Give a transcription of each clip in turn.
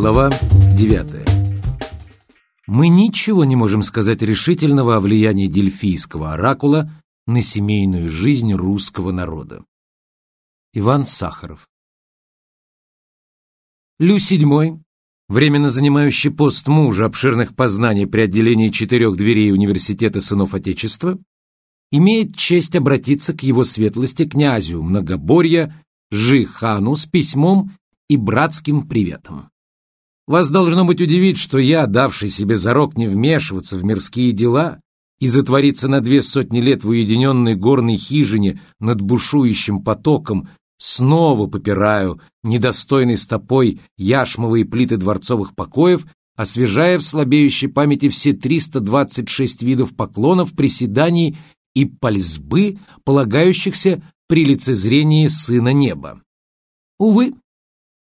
Глава 9. Мы ничего не можем сказать решительного о влиянии дельфийского оракула на семейную жизнь русского народа. Иван Сахаров Лю VII, временно занимающий пост мужа обширных познаний при отделении четырех дверей Университета сынов Отечества, имеет честь обратиться к его светлости князю Многоборья Жихану с письмом и братским приветом. Вас должно быть удивить, что я, давший себе зарок не вмешиваться в мирские дела и затвориться на две сотни лет в уединенной горной хижине над бушующим потоком, снова попираю недостойной стопой яшмовые плиты дворцовых покоев, освежая в слабеющей памяти все 326 видов поклонов, приседаний и пальзбы, полагающихся при лицезрении Сына Неба. Увы,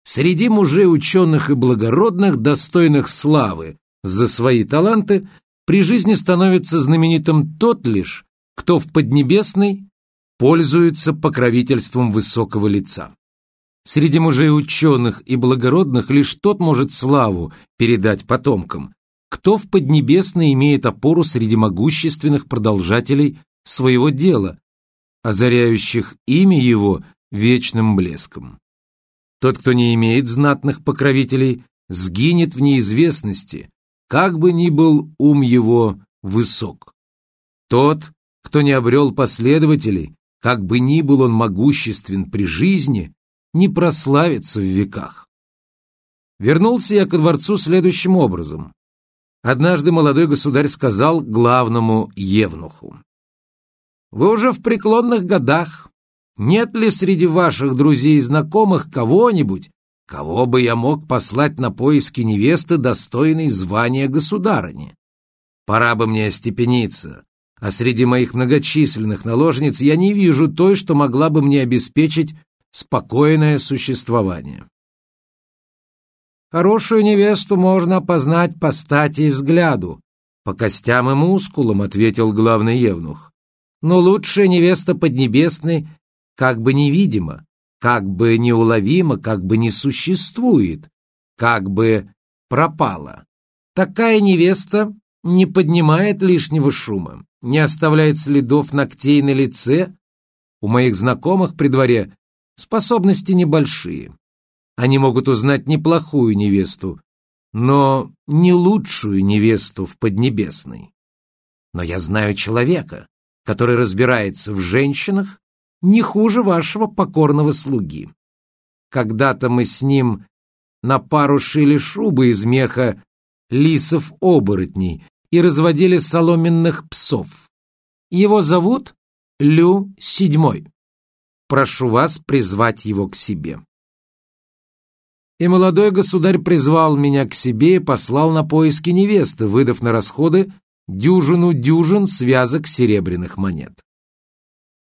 среди мужей ученых и благородных, достойных славы за свои таланты, при жизни становится знаменитым тот лишь, кто в Поднебесной пользуется покровительством высокого лица. Среди мужей ученых и благородных лишь тот может славу передать потомкам, кто в Поднебесной имеет опору среди могущественных продолжателей своего дела, озаряющих имя его вечным блеском. Тот, кто не имеет знатных покровителей, сгинет в неизвестности, как бы ни был ум его высок. Тот, кто не обрел последователей, как бы ни был он могуществен при жизни, не прославится в веках. Вернулся я ко дворцу следующим образом. Однажды молодой государь сказал главному евнуху. «Вы уже в преклонных годах, нет ли среди ваших друзей и знакомых кого-нибудь, кого бы я мог послать на поиски невесты, достойной звания государыни? Пора бы мне остепениться, а среди моих многочисленных наложниц я не вижу той, что могла бы мне обеспечить спокойное существование. Хорошую невесту можно опознать по стати и взгляду, по костям и мускулам, ответил главный евнух. Но лучшая невеста Поднебесной как бы невидимо, как бы неуловимо, как бы не существует, как бы пропала. Такая невеста не поднимает лишнего шума, не оставляет следов ногтей на лице. У моих знакомых при дворе способности небольшие. Они могут узнать неплохую невесту, но не лучшую невесту в Поднебесной. Но я знаю человека, который разбирается в женщинах не хуже вашего покорного слуги. Когда-то мы с ним на пару шили шубы из меха лисов-оборотней и разводили соломенных псов. Его зовут Лю Седьмой. Прошу вас призвать его к себе. И молодой государь призвал меня к себе и послал на поиски невесты, выдав на расходы дюжину дюжин связок серебряных монет.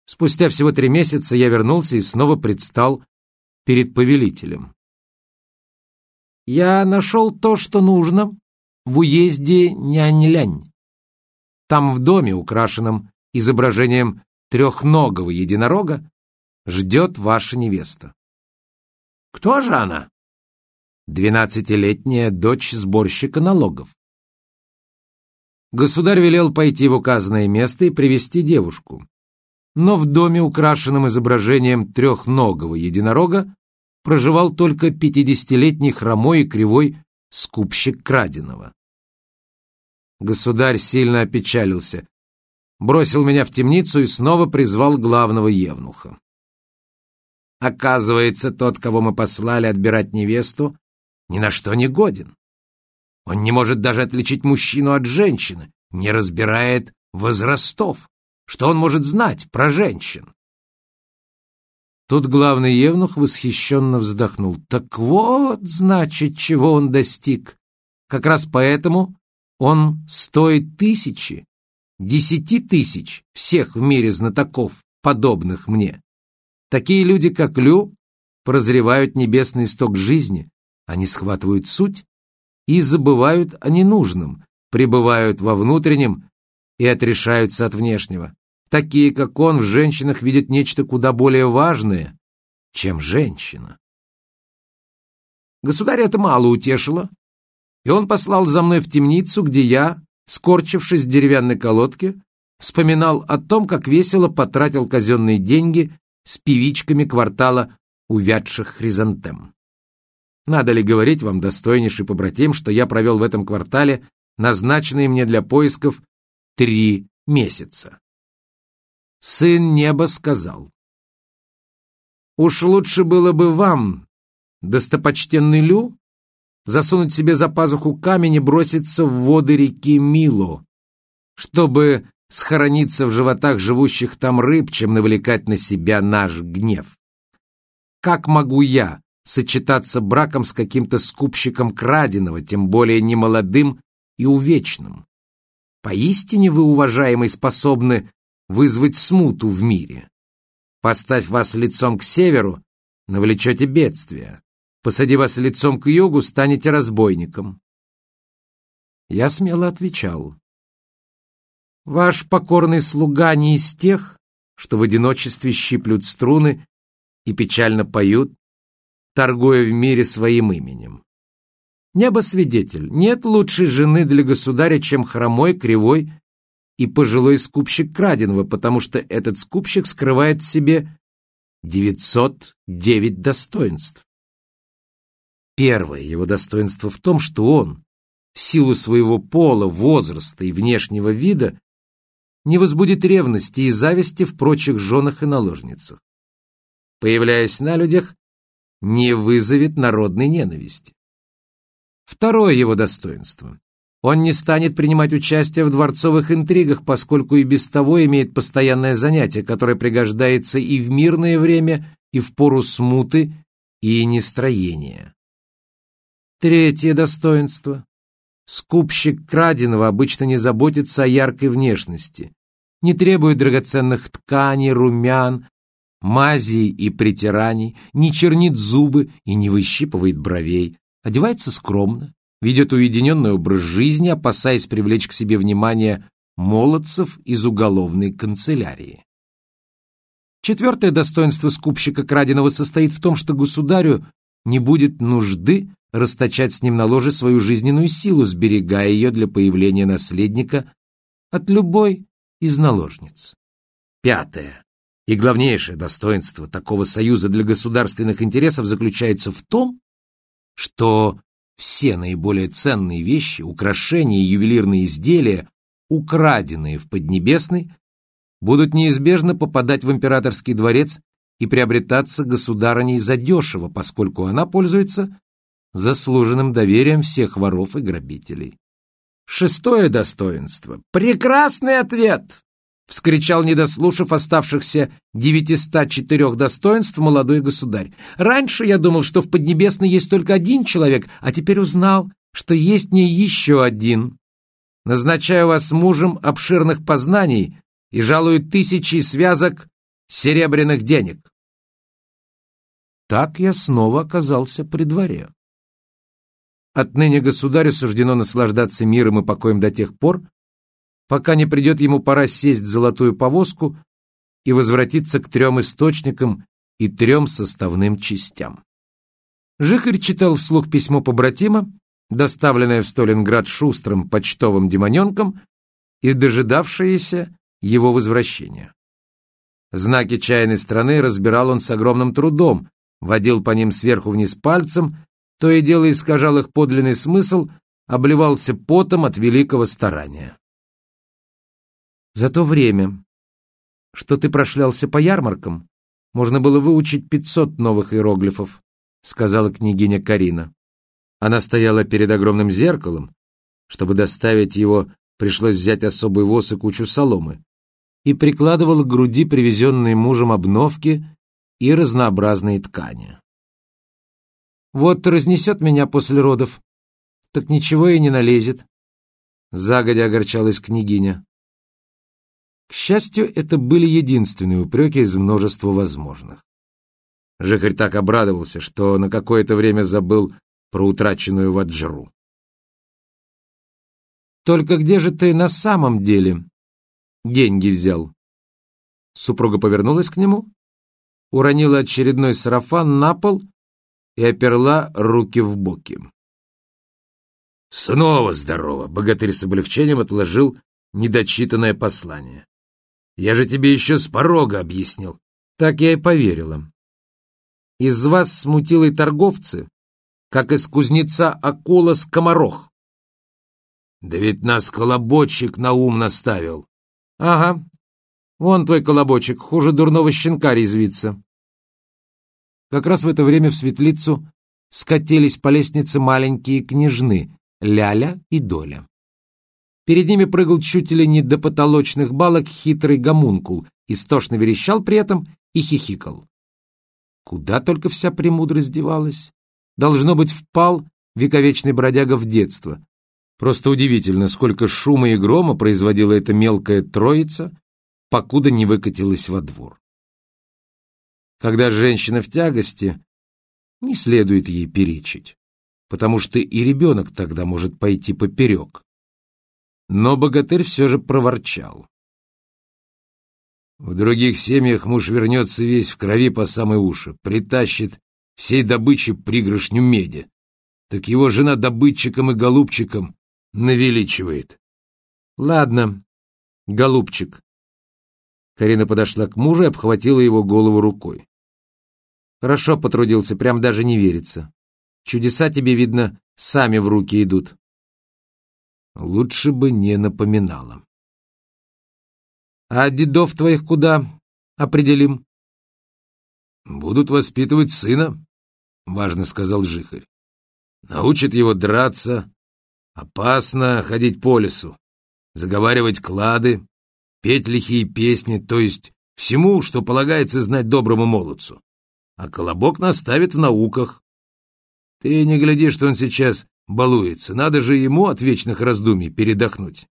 Спустя всего три месяца я вернулся и снова предстал перед повелителем. Я нашел то, что нужно, в уезде Нянь-Лянь. Там в доме, украшенном изображением трехногого единорога, ждет ваша невеста. Кто же она? Двенадцатилетняя дочь сборщика налогов. Государь велел пойти в указанное место и привести девушку но в доме, украшенном изображением трехногого единорога, проживал только пятидесятилетний хромой и кривой скупщик краденого. Государь сильно опечалился, бросил меня в темницу и снова призвал главного евнуха. Оказывается, тот, кого мы послали отбирать невесту, ни на что не годен. Он не может даже отличить мужчину от женщины, не разбирает возрастов. Что он может знать про женщин? Тут главный евнух восхищенно вздохнул. Так вот, значит, чего он достиг. Как раз поэтому он стоит тысячи, десяти тысяч всех в мире знатоков, подобных мне. Такие люди, как Лю, прозревают небесный исток жизни, они схватывают суть и забывают о ненужном, пребывают во внутреннем и отрешаются от внешнего. Такие, как он, в женщинах видят нечто куда более важное, чем женщина. Государя это мало утешило, и он послал за мной в темницу, где я, скорчившись в деревянной колодке, вспоминал о том, как весело потратил казенные деньги с певичками квартала увядших хризантем. Надо ли говорить вам, достойнейший побратим, что я провел в этом квартале назначенные мне для поисков три месяца? Сын неба сказал, «Уж лучше было бы вам, достопочтенный Лю, засунуть себе за пазуху камень и броситься в воды реки Мило, чтобы схорониться в животах живущих там рыб, чем навлекать на себя наш гнев. Как могу я сочетаться браком с каким-то скупщиком краденого, тем более немолодым и увечным? Поистине вы, уважаемый, способны вызвать смуту в мире. Поставь вас лицом к северу, навлечете бедствие. Посади вас лицом к югу, станете разбойником. Я смело отвечал. Ваш покорный слуга не из тех, что в одиночестве щиплют струны и печально поют, торгуя в мире своим именем. Небо свидетель, нет лучшей жены для государя, чем хромой, кривой и пожилой скупщик краденого, потому что этот скупщик скрывает в себе 909 достоинств. Первое его достоинство в том, что он, в силу своего пола, возраста и внешнего вида, не возбудит ревности и зависти в прочих женах и наложницах. Появляясь на людях, не вызовет народной ненависти. Второе его достоинство. Он не станет принимать участие в дворцовых интригах, поскольку и без того имеет постоянное занятие, которое пригождается и в мирное время, и в пору смуты и нестроения. Третье достоинство. Скупщик краденого обычно не заботится о яркой внешности, не требует драгоценных тканей, румян, мазей и притираний, не чернит зубы и не выщипывает бровей, одевается скромно, ведет уединенный образ жизни, опасаясь привлечь к себе внимание молодцев из уголовной канцелярии. Четвертое достоинство скупщика краденого состоит в том, что государю не будет нужды расточать с ним на ложе свою жизненную силу, сберегая ее для появления наследника от любой из наложниц. Пятое. И главнейшее достоинство такого союза для государственных интересов заключается в том, что все наиболее ценные вещи, украшения и ювелирные изделия, украденные в Поднебесной, будут неизбежно попадать в императорский дворец и приобретаться государыней задешево, поскольку она пользуется заслуженным доверием всех воров и грабителей. Шестое достоинство. Прекрасный ответ! Вскричал, недослушав оставшихся 904 достоинств молодой государь. Раньше я думал, что в Поднебесной есть только один человек, а теперь узнал, что есть не еще один. Назначаю вас мужем обширных познаний и жалую тысячи связок серебряных денег. Так я снова оказался при дворе. Отныне государю суждено наслаждаться миром и покоем до тех пор, пока не придет ему пора сесть в золотую повозку и возвратиться к трем источникам и трем составным частям. Жихарь читал вслух письмо побратима, доставленное в Сталинград шустрым почтовым демоненком и дожидавшееся его возвращения. Знаки чайной страны разбирал он с огромным трудом, водил по ним сверху вниз пальцем то и дело искажал их подлинный смысл, обливался потом от великого старания. За то время, что ты прошлялся по ярмаркам, можно было выучить пятьсот новых иероглифов, сказала княгиня Карина. Она стояла перед огромным зеркалом, чтобы доставить его, пришлось взять особый воз и кучу соломы, и прикладывала к груди привезенные мужем обновки и разнообразные ткани. Вот разнесет меня после родов, так ничего и не налезет. Загодя огорчалась княгиня. К счастью, это были единственные упреки из множества возможных. Жихарь так обрадовался, что на какое-то время забыл про утраченную ваджру. «Только где же ты на самом деле деньги взял?» Супруга повернулась к нему, уронила очередной сарафан на пол и оперла руки в боки. «Снова здорово!» — богатырь с облегчением отложил недочитанное послание. «Я же тебе еще с порога объяснил». Так я и поверила. Из вас, смутилые торговцы, как из кузнеца акула скоморох. Да ведь нас колобочек на ум наставил. Ага, вон твой колобочек, хуже дурного щенка резвится. Как раз в это время в светлицу скатились по лестнице маленькие княжны Ляля и Доля. Перед ними прыгал чуть ли не до потолочных балок хитрый гомункул, истошно верещал при этом и хихикал. Куда только вся премудрость девалась. Должно быть, впал вековечный бродяга в детство. Просто удивительно, сколько шума и грома производила эта мелкая троица, покуда не выкатилась во двор. Когда женщина в тягости, не следует ей перечить, потому что и ребенок тогда может пойти поперек. Но богатырь все же проворчал. В других семьях муж вернется весь в крови по самые уши, притащит всей добычи пригоршню меди. Так его жена добытчиком и голубчиком навеличивает. Ладно, голубчик. Карина подошла к мужу и обхватила его голову рукой. Хорошо потрудился, прям даже не верится. Чудеса тебе, видно, сами в руки идут. Лучше бы не напоминала. А дедов твоих куда определим? Будут воспитывать сына, важно сказал Жихарь. Научат его драться, опасно ходить по лесу, заговаривать клады, петь лихие песни, то есть всему, что полагается знать доброму молодцу. А Колобок наставит в науках. Ты не гляди, что он сейчас балуется, надо же ему от вечных раздумий передохнуть.